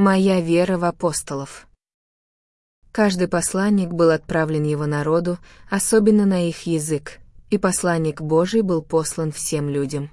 Моя вера в апостолов. Каждый посланник был отправлен его народу, особенно на их язык, и посланник Божий был послан всем людям.